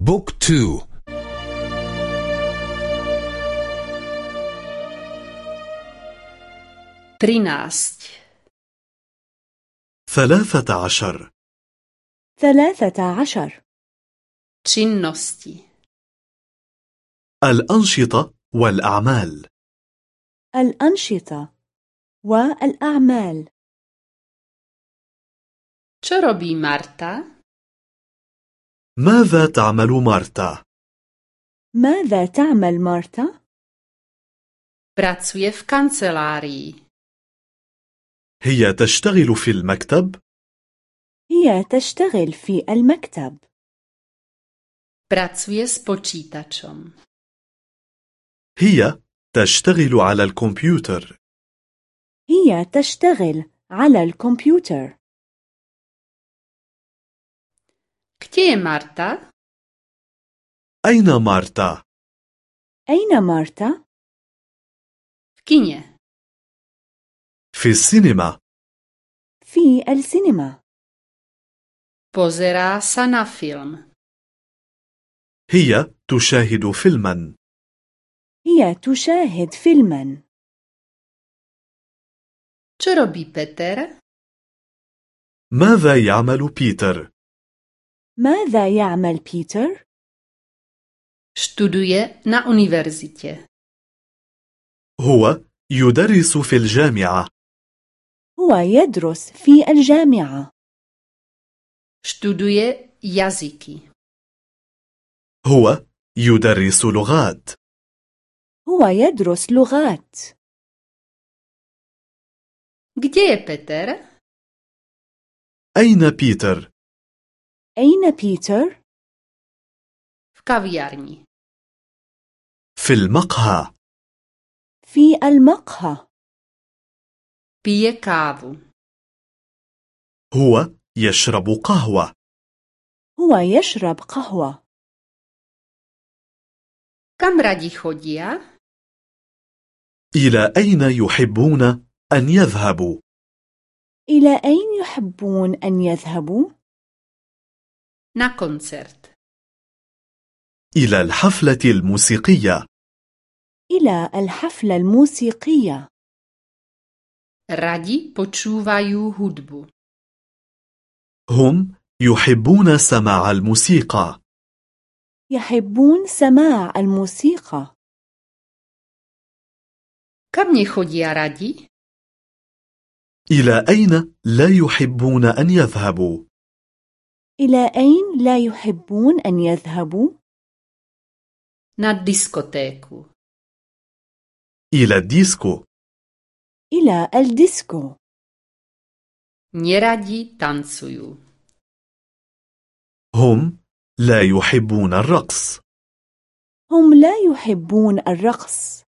بوك تو. trinásť. ثلاثة عشر. ثلاثة عشر. činnosti الأنشطة والأعمال. الأنشطة والأعمال. Čo robí Marta? ماذا تعمل مارتا؟ ماذا تعمل مارتا؟ Pracuje v kancelárii. هي تشتغل في المكتب؟ هي تشتغل في المكتب Pracuje s počítačom. هي تشتغل على الكمبيوتر هي تشتغل على الكمبيوتر Je Marta? أين مارتا؟ أين مارتا؟ V kine. في السينما في السينما Pozerá sa na film. هي تشاهد فيلما هي تشاهد فيلما Čo robí Peter? ماذا يعمل بيتر؟ ماذا يعمل بيتر؟ Študuje na univerzite. هو يدرس في الجامعة هو يدرس في الجامعة Študuje jazyky. هو يدرس لغات هو يدرس لغات Kde je Peter? أين بيتر؟ أين بيتر؟ V kaviarni. في المقهى في المقهى Pije kávu. هو يشرب قهوة هو يشرب قهوة Kam radi chodia? إلى أين يحبون أن يذهبوا؟ إلى أين يحبون أن يذهبوا؟ Na koncert. إلى الحفلة الموسيقية إلى الحفلة الموسيقية Radi počúvajú hudbu. هم يحبون سماع الموسيقى يحبون سماع الموسيقى Kam nechodia radi? إلى أين لا يحبون أن يذهبوا؟ إلى أين لا يحبون أن يذهبوا؟ Na diskotéku. إلى الديسكو إلى الديسكو Neradi tancujú. هم لا يحبون الرقص هم لا يحبون الرقص